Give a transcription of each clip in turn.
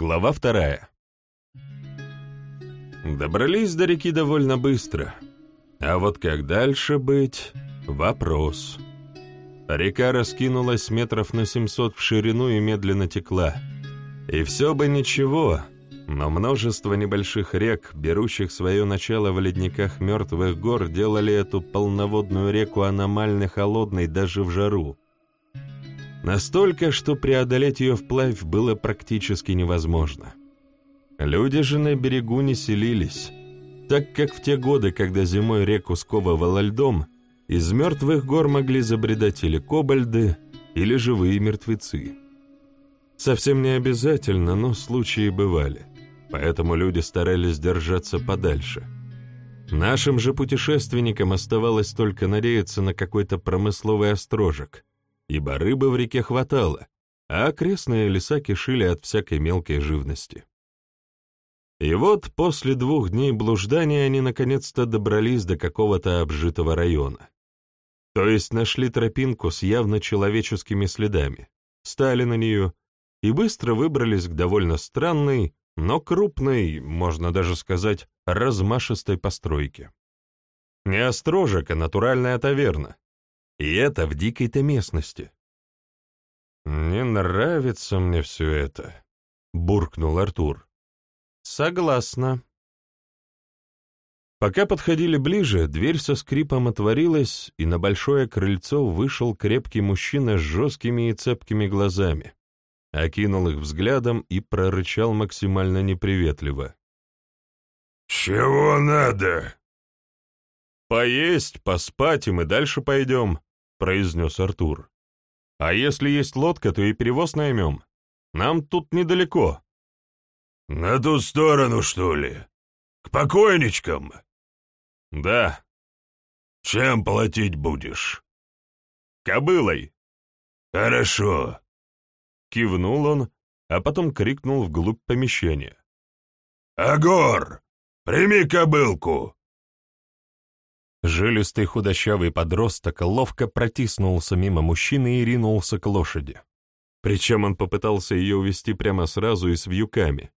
Глава вторая. Добрались до реки довольно быстро. А вот как дальше быть — вопрос. Река раскинулась метров на 700 в ширину и медленно текла. И все бы ничего, но множество небольших рек, берущих свое начало в ледниках мертвых гор, делали эту полноводную реку аномально холодной даже в жару. Настолько, что преодолеть ее вплавь было практически невозможно. Люди же на берегу не селились, так как в те годы, когда зимой реку сковывало льдом, из мертвых гор могли забредать или кобальды, или живые мертвецы. Совсем не обязательно, но случаи бывали, поэтому люди старались держаться подальше. Нашим же путешественникам оставалось только надеяться на какой-то промысловый острожек – ибо рыбы в реке хватало, а окрестные леса кишили от всякой мелкой живности. И вот после двух дней блуждания они наконец-то добрались до какого-то обжитого района. То есть нашли тропинку с явно человеческими следами, стали на нее и быстро выбрались к довольно странной, но крупной, можно даже сказать, размашистой постройке. Не острожек, а натуральная таверна, и это в дикой-то местности. «Не нравится мне все это», — буркнул Артур. «Согласна». Пока подходили ближе, дверь со скрипом отворилась, и на большое крыльцо вышел крепкий мужчина с жесткими и цепкими глазами, окинул их взглядом и прорычал максимально неприветливо. «Чего надо?» «Поесть, поспать, и мы дальше пойдем», — произнес Артур. «А если есть лодка, то и перевоз наймем. Нам тут недалеко». «На ту сторону, что ли? К покойничкам?» «Да». «Чем платить будешь?» «Кобылой». «Хорошо». Кивнул он, а потом крикнул вглубь помещения. «Агор, прими кобылку!» Жилистый худощавый подросток ловко протиснулся мимо мужчины и ринулся к лошади. Причем он попытался ее увести прямо сразу и с вьюками.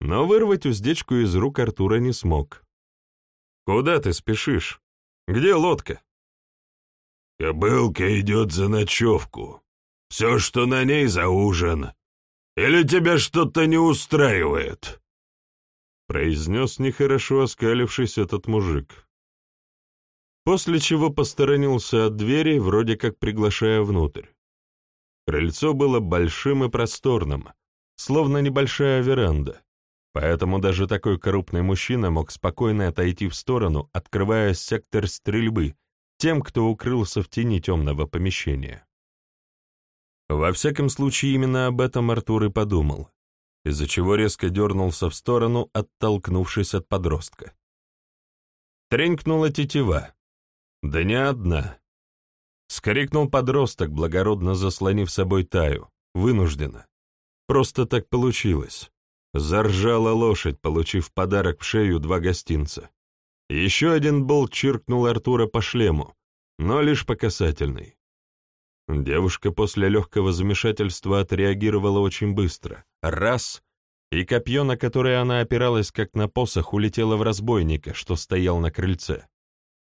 Но вырвать уздечку из рук Артура не смог. «Куда ты спешишь? Где лодка?» «Кобылка идет за ночевку. Все, что на ней, за ужин. Или тебя что-то не устраивает?» произнес нехорошо оскалившись этот мужик после чего посторонился от двери, вроде как приглашая внутрь. Крыльцо было большим и просторным, словно небольшая веранда, поэтому даже такой крупный мужчина мог спокойно отойти в сторону, открывая сектор стрельбы тем, кто укрылся в тени темного помещения. Во всяком случае, именно об этом Артур и подумал, из-за чего резко дернулся в сторону, оттолкнувшись от подростка. Тренькнула тетива, да не одна. Скрикнул подросток, благородно заслонив собой Таю. Вынужденно. Просто так получилось. Заржала лошадь, получив подарок в шею два гостинца. Еще один болт чиркнул Артура по шлему, но лишь по касательной. Девушка после легкого замешательства отреагировала очень быстро. Раз — и копье, на которое она опиралась как на посох, улетело в разбойника, что стоял на крыльце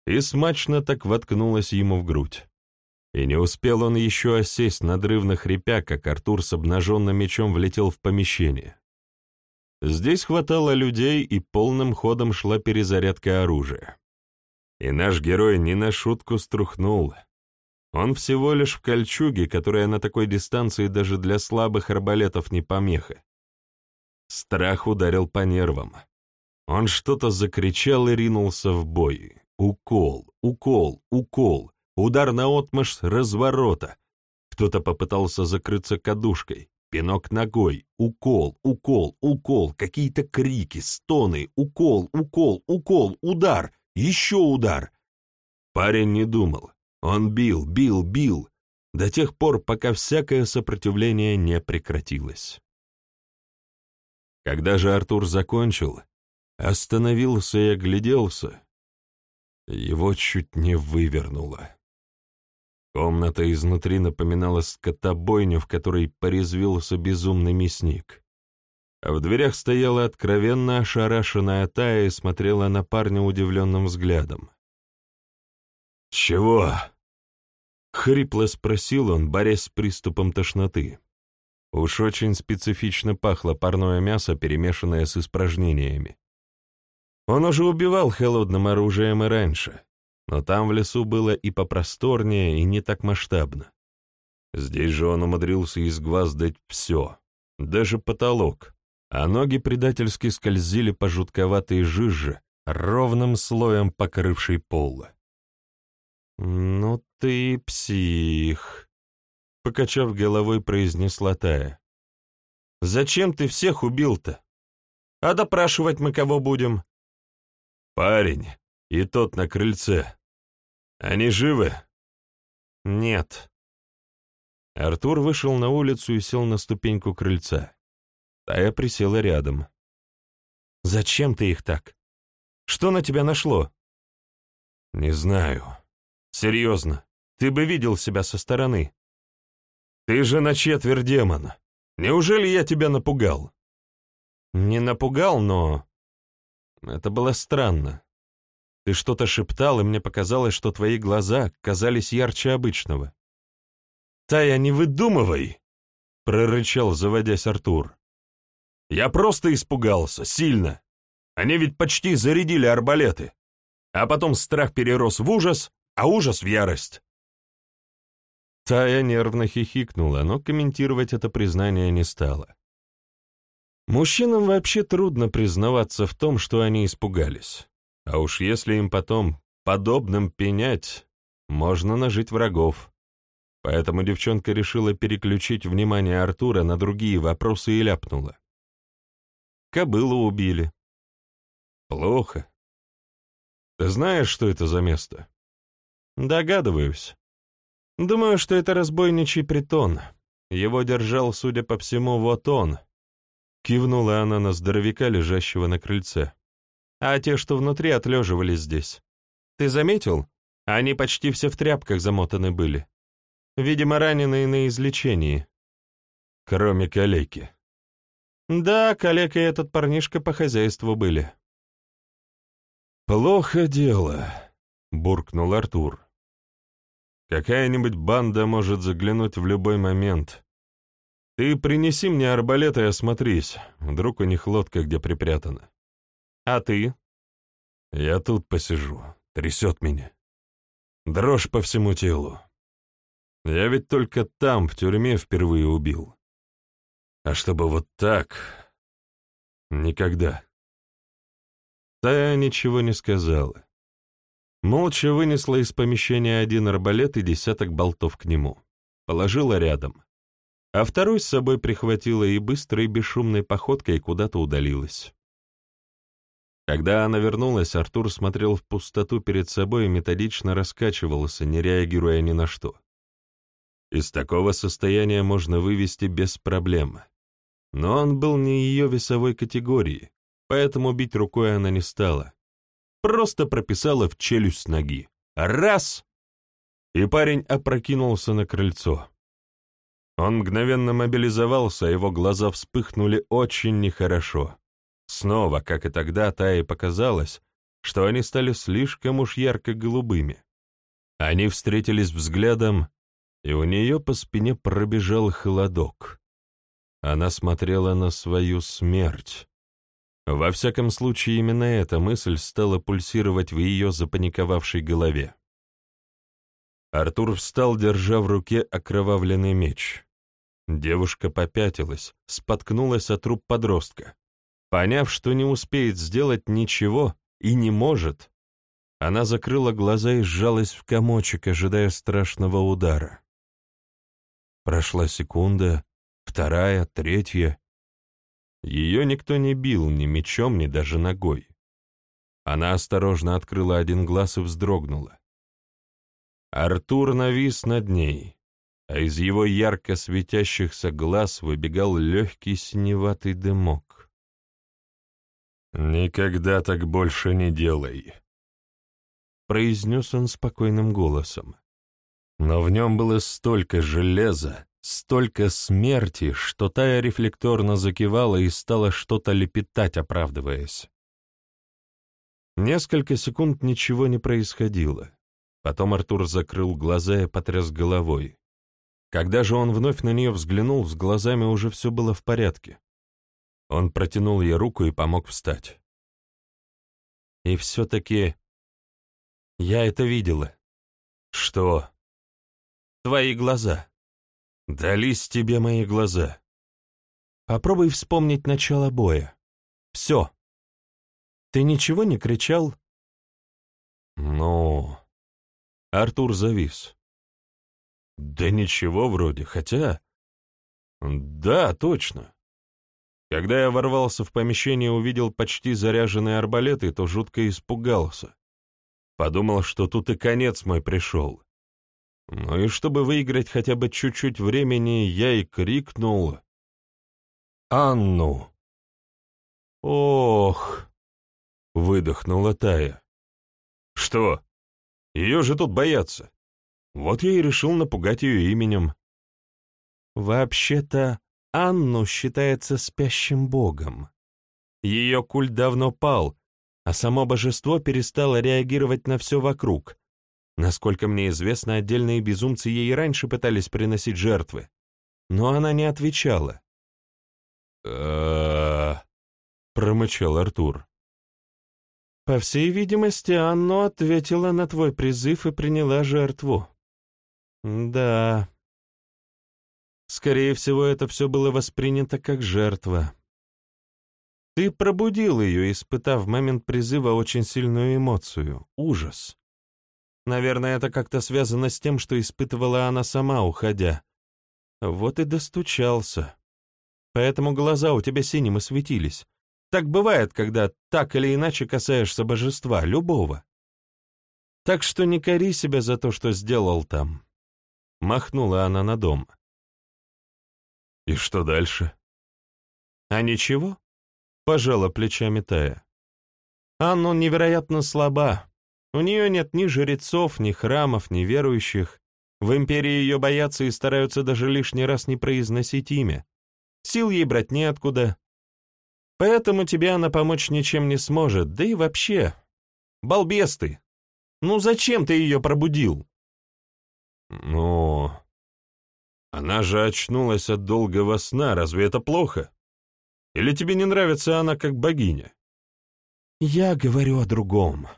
и смачно так воткнулась ему в грудь. И не успел он еще осесть, надрывно хрипя, как Артур с обнаженным мечом влетел в помещение. Здесь хватало людей, и полным ходом шла перезарядка оружия. И наш герой не на шутку струхнул. Он всего лишь в кольчуге, которая на такой дистанции даже для слабых арбалетов не помеха. Страх ударил по нервам. Он что-то закричал и ринулся в бой. Укол, укол, укол, удар на отмашь разворота. Кто-то попытался закрыться кадушкой, пинок ногой, укол, укол, укол, какие-то крики, стоны, укол, укол, укол, удар, еще удар. Парень не думал. Он бил, бил, бил, до тех пор, пока всякое сопротивление не прекратилось. Когда же Артур закончил, остановился и огляделся, его чуть не вывернуло. Комната изнутри напоминала скотобойню, в которой порезвился безумный мясник. а в дверях стояла откровенно ошарашенная Тая и смотрела на парня удивленным взглядом. «Чего?» — хрипло спросил он, борясь с приступом тошноты. Уж очень специфично пахло парное мясо, перемешанное с испражнениями. Он уже убивал холодным оружием и раньше, но там в лесу было и попросторнее, и не так масштабно. Здесь же он умудрился изгваздать все, даже потолок, а ноги предательски скользили по жутковатой жиже, ровным слоем покрывшей пол. «Ну ты псих», — покачав головой, произнесла Тая. «Зачем ты всех убил-то? А допрашивать мы кого будем?» «Парень и тот на крыльце. Они живы?» «Нет». Артур вышел на улицу и сел на ступеньку крыльца. Тая присела рядом. «Зачем ты их так? Что на тебя нашло?» «Не знаю. Серьезно, ты бы видел себя со стороны. Ты же на четверть демон. Неужели я тебя напугал?» «Не напугал, но...» Это было странно. Ты что-то шептал, и мне показалось, что твои глаза казались ярче обычного. «Тая, не выдумывай!» — прорычал, заводясь Артур. Я просто испугался, сильно. Они ведь почти зарядили арбалеты. А потом страх перерос в ужас, а ужас в ярость. Тая нервно хихикнула, но комментировать это признание не стала. Мужчинам вообще трудно признаваться в том, что они испугались. А уж если им потом подобным пенять, можно нажить врагов. Поэтому девчонка решила переключить внимание Артура на другие вопросы и ляпнула. Кобылу убили. Плохо. Ты знаешь, что это за место? Догадываюсь. Думаю, что это разбойничий притон. Его держал, судя по всему, вот он. Кивнула она на здоровяка, лежащего на крыльце. А те, что внутри, отлеживались здесь. Ты заметил? Они почти все в тряпках замотаны были. Видимо, раненые на излечении. Кроме калеки. Да, коллега и этот парнишка по хозяйству были. «Плохо дело», — буркнул Артур. «Какая-нибудь банда может заглянуть в любой момент. Ты принеси мне арбалет и осмотрись, вдруг у них лодка где припрятана. А ты?» «Я тут посижу, трясет меня. Дрожь по всему телу. Я ведь только там, в тюрьме, впервые убил. А чтобы вот так... Никогда. Тая ничего не сказала. Молча вынесла из помещения один арбалет и десяток болтов к нему. Положила рядом. А второй с собой прихватила и быстрой бесшумной походкой куда-то удалилась. Когда она вернулась, Артур смотрел в пустоту перед собой и методично раскачивался, не реагируя ни на что. Из такого состояния можно вывести без проблем. Но он был не ее весовой категории, поэтому бить рукой она не стала. Просто прописала в челюсть ноги. Раз! И парень опрокинулся на крыльцо. Он мгновенно мобилизовался, а его глаза вспыхнули очень нехорошо. Снова, как и тогда, Тае показалось, что они стали слишком уж ярко-голубыми. Они встретились взглядом, и у нее по спине пробежал холодок. Она смотрела на свою смерть. Во всяком случае, именно эта мысль стала пульсировать в ее запаниковавшей голове. Артур встал, держа в руке окровавленный меч. Девушка попятилась, споткнулась от труп подростка. Поняв, что не успеет сделать ничего и не может, она закрыла глаза и сжалась в комочек, ожидая страшного удара. Прошла секунда, вторая, третья. Ее никто не бил ни мечом, ни даже ногой. Она осторожно открыла один глаз и вздрогнула. Артур навис над ней, а из его ярко светящихся глаз выбегал легкий синеватый дымок. «Никогда так больше не делай», — произнес он спокойным голосом. Но в нем было столько железа, Столько смерти, что Тая рефлекторно закивала и стала что-то лепетать, оправдываясь. Несколько секунд ничего не происходило. Потом Артур закрыл глаза и потряс головой. Когда же он вновь на нее взглянул, с глазами уже все было в порядке. Он протянул ей руку и помог встать. И все-таки я это видела. Что? Твои глаза. Дались тебе мои глаза. Попробуй вспомнить начало боя. Все. Ты ничего не кричал? Ну... Артур завис. Да ничего вроде, хотя... Да, точно. Когда я ворвался в помещение и увидел почти заряженные арбалеты, то жутко испугался. Подумал, что тут и конец мой пришел. Ну и чтобы выиграть хотя бы чуть-чуть времени, я и крикнул «Анну!» «Ох!» — выдохнула Тая. «Что? Ее же тут боятся. Вот я и решил напугать ее именем». «Вообще-то Анну считается спящим богом. Ее культ давно пал, а само божество перестало реагировать на все вокруг. Насколько мне известно, отдельные безумцы ей раньше пытались приносить жертвы, но она не отвечала. промычал Артур. «По всей видимости, Анну ответила на твой призыв и приняла жертву». «Да. Скорее всего, это все было воспринято как жертва. Ты пробудил ее, испытав в момент призыва очень сильную эмоцию — ужас. Наверное, это как-то связано с тем, что испытывала она сама, уходя. Вот и достучался. Поэтому глаза у тебя синим и светились. Так бывает, когда так или иначе касаешься божества, любого. Так что не кори себя за то, что сделал там. Махнула она на дом. И что дальше? А ничего? Пожала плечами Тая. Анну невероятно слаба. У нее нет ни жрецов, ни храмов, ни верующих. В империи ее боятся и стараются даже лишний раз не произносить имя. Сил ей брать неоткуда. Поэтому тебе она помочь ничем не сможет, да и вообще. Балбес ты. Ну зачем ты ее пробудил? Ну... Она же очнулась от долгого сна, разве это плохо? Или тебе не нравится она как богиня? Я говорю о другом.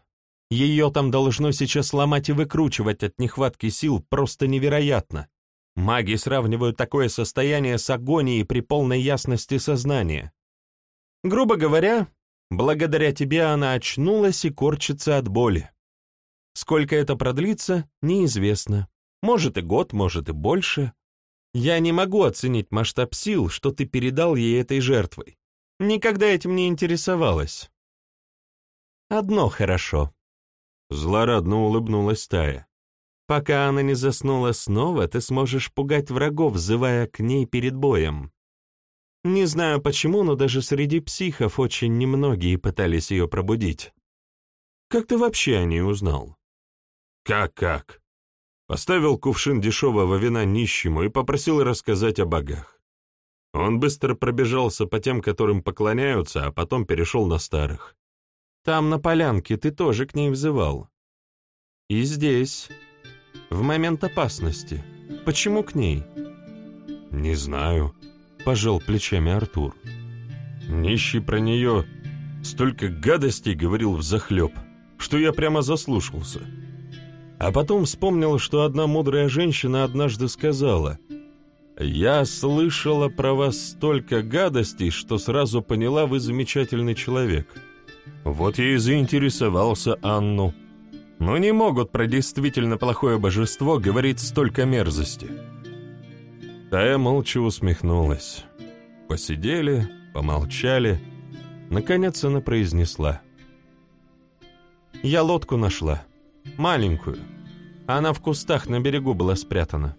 Ее там должно сейчас ломать и выкручивать от нехватки сил просто невероятно. Маги сравнивают такое состояние с агонией при полной ясности сознания. Грубо говоря, благодаря тебе она очнулась и корчится от боли. Сколько это продлится, неизвестно. Может и год, может и больше. Я не могу оценить масштаб сил, что ты передал ей этой жертвой. Никогда этим не интересовалась. Одно хорошо. Злорадно улыбнулась Тая. Пока она не заснула снова, ты сможешь пугать врагов, взывая к ней перед боем. Не знаю почему, но даже среди психов очень немногие пытались ее пробудить. Как ты вообще о ней узнал? Как-как? Поставил кувшин дешевого вина нищему и попросил рассказать о богах. Он быстро пробежался по тем, которым поклоняются, а потом перешел на старых. Там, на полянке, ты тоже к ней взывал. И здесь, в момент опасности. Почему к ней? Не знаю, пожал плечами Артур. Нищий про нее столько гадостей говорил взахлеб, что я прямо заслушался. А потом вспомнил, что одна мудрая женщина однажды сказала, «Я слышала про вас столько гадостей, что сразу поняла, вы замечательный человек». Вот я и заинтересовался Анну. Но не могут про действительно плохое божество говорить столько мерзости. Тая молча усмехнулась. Посидели, помолчали. Наконец она произнесла. «Я лодку нашла. Маленькую. Она в кустах на берегу была спрятана.